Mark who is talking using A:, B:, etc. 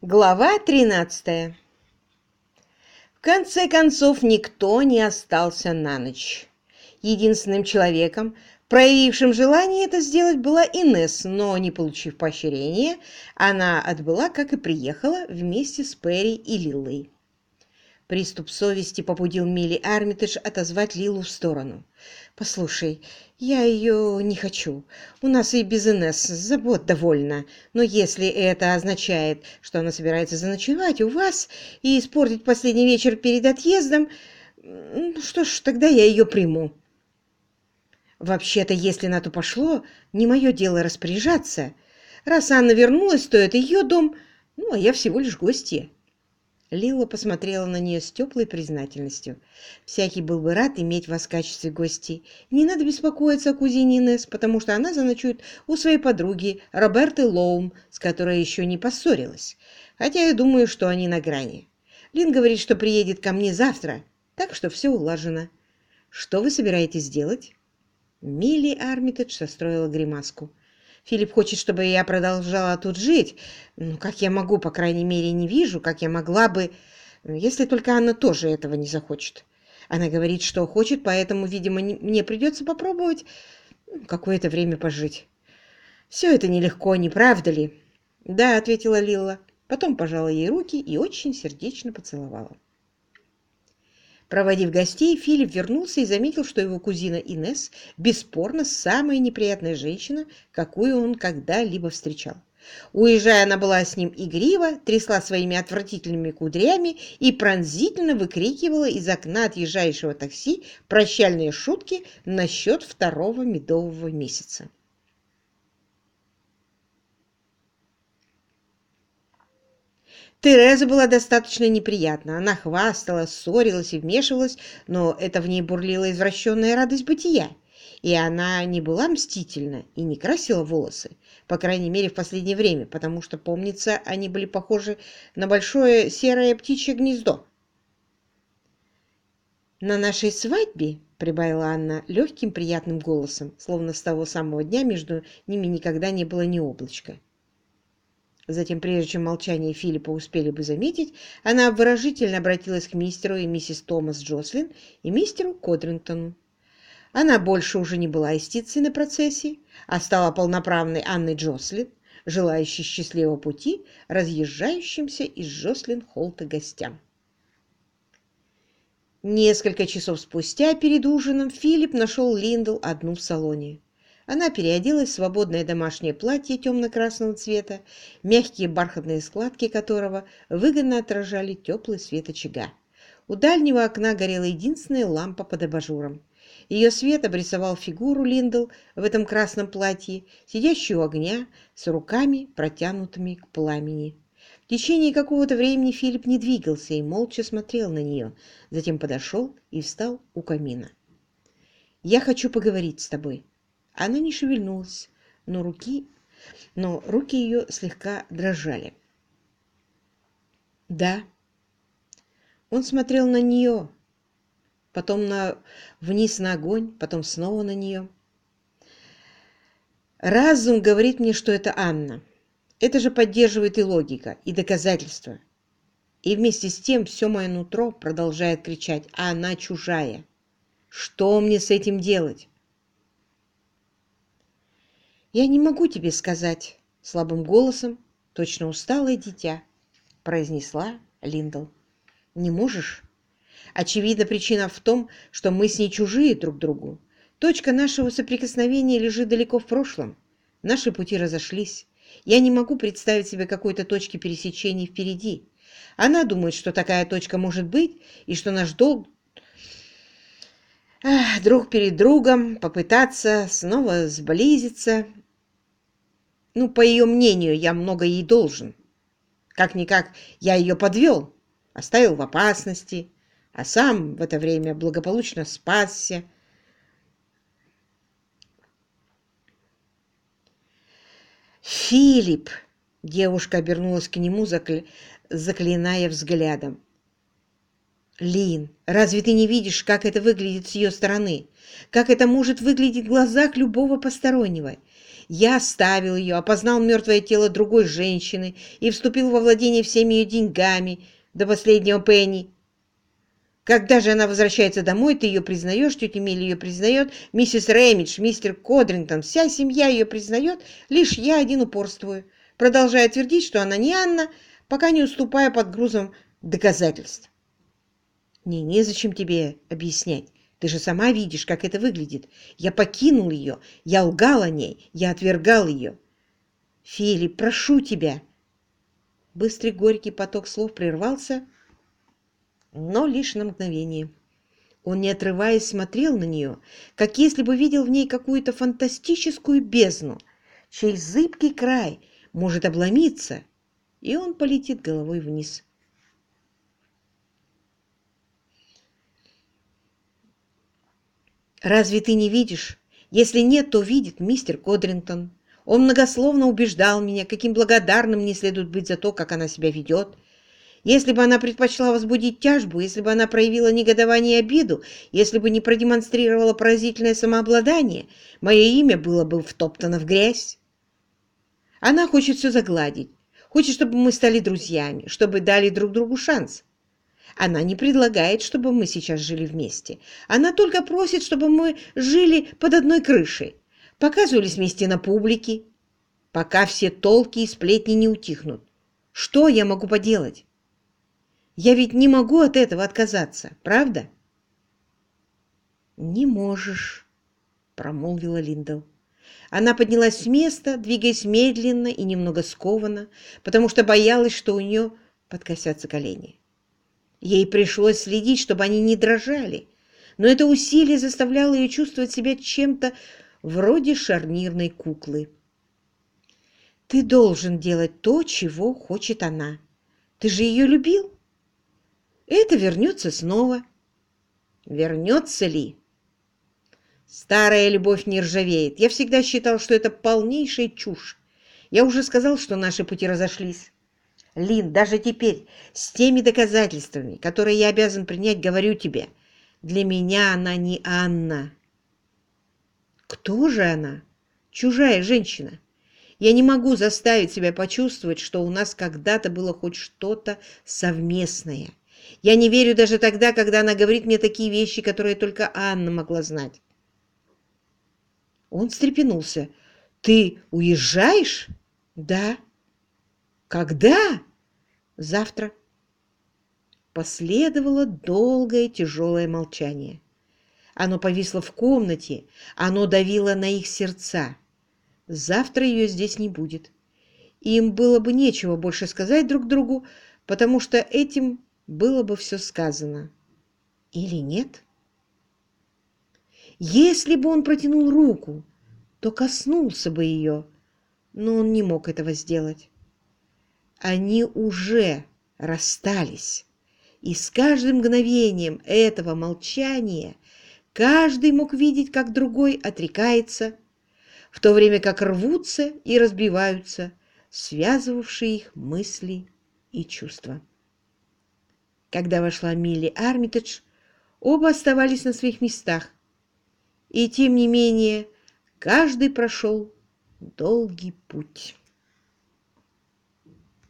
A: Глава 13 В конце концов, никто не остался на ночь. Единственным человеком, проявившим желание это сделать, была Инесс, но, не получив поощрения, она отбыла, как и приехала, вместе с Перри и Лилой. Приступ совести побудил Милли Армитедж отозвать Лилу в сторону. «Послушай, я ее не хочу. У нас и без Инесс забот довольно. Но если это означает, что она собирается заночевать у вас и испортить последний вечер перед отъездом, ну что ж, тогда я ее приму». «Вообще-то, если на то пошло, не мое дело распоряжаться. Раз Анна вернулась, то это ее дом, ну, а я всего лишь гостья». Лила посмотрела на нее с теплой признательностью. «Всякий был бы рад иметь вас в качестве гостей. Не надо беспокоиться о кузине Инесс, потому что она заночует у своей подруги Роберты Лоум, с которой еще не поссорилась. Хотя я думаю, что они на грани. Лин говорит, что приедет ко мне завтра, так что все улажено. Что вы собираетесь делать?» Милли Армитедж состроила гримаску. Филипп хочет, чтобы я продолжала тут жить. Ну, как я могу, по крайней мере, не вижу, как я могла бы, если только Анна тоже этого не захочет. Она говорит, что хочет, поэтому, видимо, не, мне придется попробовать ну, какое-то время пожить. Все это нелегко, не правда ли? Да, ответила Лилла. Потом пожала ей руки и очень сердечно поцеловала. Проводив гостей, Филипп вернулся и заметил, что его кузина Инес бесспорно самая неприятная женщина, какую он когда-либо встречал. Уезжая, она была с ним игрива, трясла своими отвратительными кудрями и пронзительно выкрикивала из окна отъезжающего такси прощальные шутки насчет второго медового месяца. Тереза была достаточно неприятна. Она хвасталась, ссорилась и вмешивалась, но это в ней бурлила извращенная радость бытия. И она не была мстительна и не красила волосы, по крайней мере, в последнее время, потому что, помнится, они были похожи на большое серое птичье гнездо. «На нашей свадьбе», — прибавила Анна легким приятным голосом, словно с того самого дня между ними никогда не было ни облачка, Затем, прежде чем молчание Филиппа успели бы заметить, она выражительно обратилась к мистеру и миссис Томас Джослин и мистеру Кодрингтону. Она больше уже не была истицей на процессе, а стала полноправной Анной Джослин, желающей счастливого пути разъезжающимся из Джослин-Холта гостям. Несколько часов спустя перед ужином Филипп нашел Линдл одну в салоне. Она переоделась в свободное домашнее платье темно-красного цвета, мягкие бархатные складки которого выгодно отражали теплый свет очага. У дальнего окна горела единственная лампа под абажуром. Ее свет обрисовал фигуру Линдл в этом красном платье, сидящую у огня, с руками, протянутыми к пламени. В течение какого-то времени Филипп не двигался и молча смотрел на нее, затем подошел и встал у камина. «Я хочу поговорить с тобой», она не шевельнулась, но руки, но руки ее слегка дрожали. «Да». Он смотрел на нее, потом на... вниз на огонь, потом снова на нее. «Разум говорит мне, что это Анна. Это же поддерживает и логика, и доказательства. И вместе с тем все мое нутро продолжает кричать, а она чужая. Что мне с этим делать?» «Я не могу тебе сказать», — слабым голосом, точно усталое дитя, произнесла Линдл. «Не можешь?» Очевидно, причина в том, что мы с ней чужие друг другу. Точка нашего соприкосновения лежит далеко в прошлом. Наши пути разошлись. Я не могу представить себе какой-то точки пересечения впереди. Она думает, что такая точка может быть, и что наш долг друг перед другом попытаться снова сблизиться ну, по ее мнению, я много ей должен. Как-никак я ее подвел, оставил в опасности, а сам в это время благополучно спасся. «Филипп!» — девушка обернулась к нему, закля... заклиная взглядом. «Лин, разве ты не видишь, как это выглядит с ее стороны? Как это может выглядеть в глазах любого постороннего? Я оставил ее, опознал мертвое тело другой женщины и вступил во владение всеми ее деньгами до последнего пенни. Когда же она возвращается домой, ты ее признаешь, тетя Милли ее признает, миссис Рэмидж, мистер Кодрингтон, вся семья ее признает, лишь я один упорствую, продолжая твердить, что она не Анна, пока не уступая под грузом доказательств. Мне незачем тебе объяснять. Ты же сама видишь, как это выглядит. Я покинул ее, я лгал о ней, я отвергал ее. Филипп, прошу тебя. Быстрый горький поток слов прервался, но лишь на мгновение. Он, не отрываясь, смотрел на нее, как если бы видел в ней какую-то фантастическую бездну, чей зыбкий край может обломиться, и он полетит головой вниз. «Разве ты не видишь? Если нет, то видит мистер Кодрингтон. Он многословно убеждал меня, каким благодарным мне следует быть за то, как она себя ведет, если бы она предпочла возбудить тяжбу, если бы она проявила негодование и обиду, если бы не продемонстрировала поразительное самообладание, мое имя было бы втоптано в грязь. Она хочет все загладить, хочет, чтобы мы стали друзьями, чтобы дали друг другу шанс. Она не предлагает, чтобы мы сейчас жили вместе. Она только просит, чтобы мы жили под одной крышей, показывались вместе на публике, пока все толки и сплетни не утихнут. Что я могу поделать? Я ведь не могу от этого отказаться, правда? Не можешь, промолвила Линдл. Она поднялась с места, двигаясь медленно и немного скованно, потому что боялась, что у нее подкосятся колени. Ей пришлось следить, чтобы они не дрожали, но это усилие заставляло ее чувствовать себя чем-то вроде шарнирной куклы. «Ты должен делать то, чего хочет она. Ты же ее любил?» это вернется снова. Вернется ли? Старая любовь не ржавеет. Я всегда считал, что это полнейшая чушь. Я уже сказал, что наши пути разошлись. Лин, даже теперь, с теми доказательствами, которые я обязан принять, говорю тебе, для меня она не Анна. Кто же она? Чужая женщина. Я не могу заставить себя почувствовать, что у нас когда-то было хоть что-то совместное. Я не верю даже тогда, когда она говорит мне такие вещи, которые только Анна могла знать. Он встрепенулся. «Ты уезжаешь?» «Да». «Когда?» «Завтра». Последовало долгое тяжелое молчание. Оно повисло в комнате, оно давило на их сердца. Завтра ее здесь не будет. Им было бы нечего больше сказать друг другу, потому что этим было бы все сказано. Или нет? Если бы он протянул руку, то коснулся бы ее, но он не мог этого сделать. Они уже расстались, и с каждым мгновением этого молчания каждый мог видеть, как другой отрекается, в то время как рвутся и разбиваются связывавшие их мысли и чувства. Когда вошла Милли Армитедж, оба оставались на своих местах. И тем не менее, каждый прошел долгий путь.